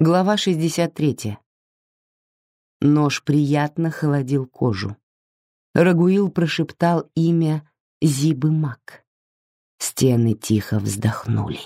Глава 63. Нож приятно холодил кожу. Рагуил прошептал имя Зибы Мак. Стены тихо вздохнули.